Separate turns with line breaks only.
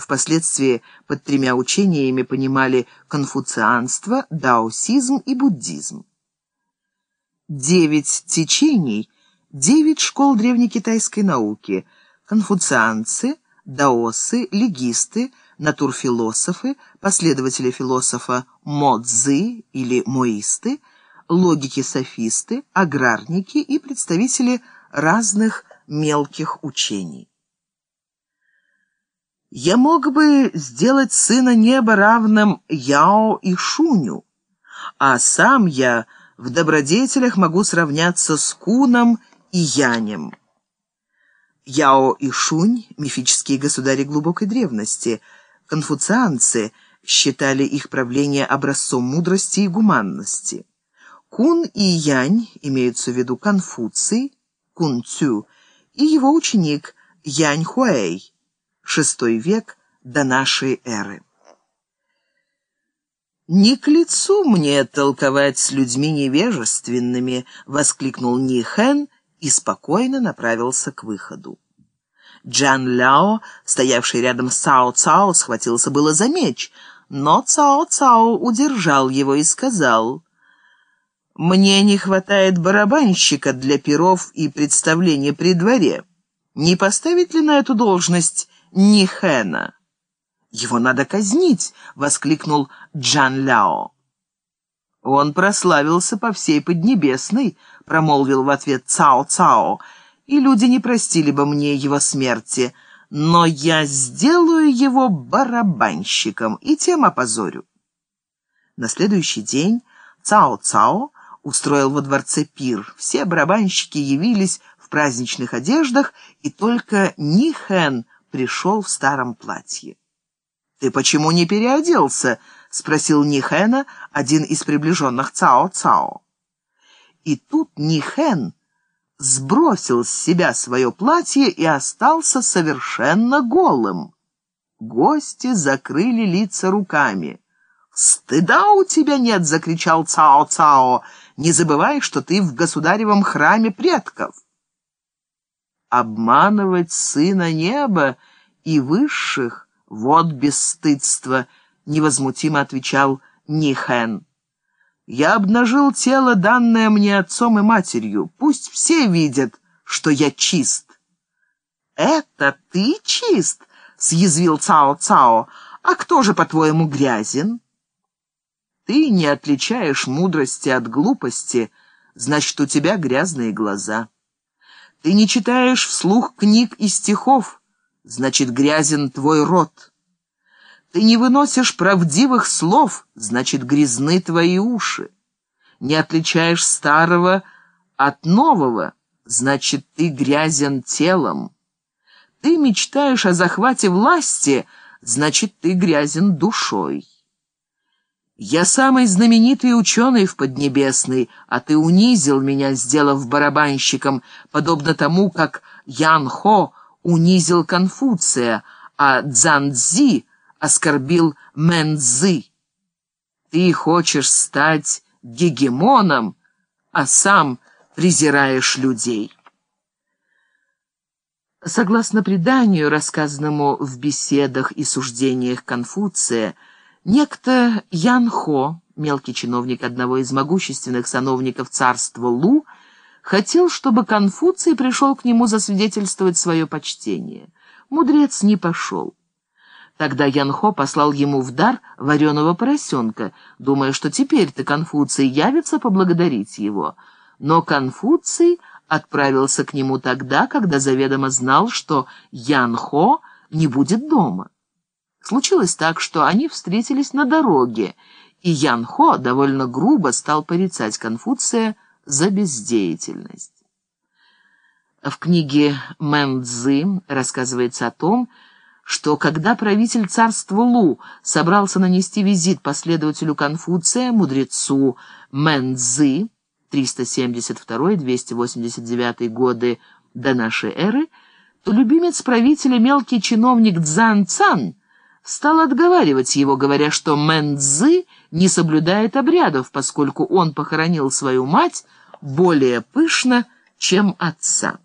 Впоследствии под тремя учениями понимали конфуцианство, даосизм и буддизм. Девять течений, девять школ древнекитайской науки – конфуцианцы, даосы, легисты, натурфилософы, последователи философа Мо Цзы или моисты, логики-софисты, аграрники и представители разных мелких учений. Я мог бы сделать сына неба равным Яо и Шуню, а сам я в добродетелях могу сравняться с Куном и Янем. Яо и Шунь — мифические государи глубокой древности. Конфуцианцы считали их правление образцом мудрости и гуманности. Кун и Янь имеются в виду Конфуций, Кун Цю, и его ученик Янь Хуэй, VI век до нашей эры. «Не к лицу мне толковать с людьми невежественными», — воскликнул Нихэн и спокойно направился к выходу. Джан Ляо, стоявший рядом с Цао Цао, схватился было за меч, но Цао Цао удержал его и сказал, «Мне не хватает барабанщика для перов и представления при дворе. Не поставить ли на эту должность Нихэна?» «Его надо казнить!» — воскликнул Джан Ляо. «Он прославился по всей Поднебесной», — промолвил в ответ Цао Цао, «и люди не простили бы мне его смерти, но я сделаю его барабанщиком и тем опозорю». На следующий день Цао Цао устроил во дворце пир. Все барабанщики явились в праздничных одеждах, и только Нихэн пришел в старом платье. «Ты почему не переоделся?» — спросил Нихэна, один из приближенных Цао-Цао. И тут Нихэн сбросил с себя свое платье и остался совершенно голым. Гости закрыли лица руками. «Стыда у тебя нет!» — закричал Цао-Цао. «Не забывай, что ты в государевом храме предков!» Обманывать сына неба и высших — вот бесстыдство — невозмутимо отвечал Нихэн. «Я обнажил тело, данное мне отцом и матерью. Пусть все видят, что я чист». «Это ты чист?» — съязвил Цао-Цао. «А кто же, по-твоему, грязен?» «Ты не отличаешь мудрости от глупости, значит, у тебя грязные глаза. Ты не читаешь вслух книг и стихов, значит, грязен твой рот». Ты не выносишь правдивых слов, значит, грязны твои уши. Не отличаешь старого от нового, значит, ты грязен телом. Ты мечтаешь о захвате власти, значит, ты грязен душой. Я самый знаменитый ученый в Поднебесной, а ты унизил меня, сделав барабанщиком, подобно тому, как Ян Хо унизил Конфуция, а Цзан Цзи оскорбил Мэнзы. Ты хочешь стать гегемоном, а сам презираешь людей. Согласно преданию, рассказанному в беседах и суждениях Конфуция, некто Ян Хо, мелкий чиновник одного из могущественных сановников царства Лу, хотел, чтобы Конфуций пришел к нему засвидетельствовать свое почтение. Мудрец не пошел. Тогда Янхо послал ему в дар вареного поросенка, думая, что теперь-то Конфуций явится поблагодарить его. Но Конфуций отправился к нему тогда, когда заведомо знал, что Янхо не будет дома. Случилось так, что они встретились на дороге, и Янхо довольно грубо стал порицать Конфуция за бездеятельность. В книге Мэн Цзы рассказывается о том, что когда правитель царства Лу собрался нанести визит последователю Конфуция, мудрецу Мэнцзы, 372-289 годы до нашей эры, то любимец правителя, мелкий чиновник Цзан Цан, стал отговаривать его, говоря, что Мэнцзы не соблюдает обрядов, поскольку он похоронил свою мать более пышно, чем отца.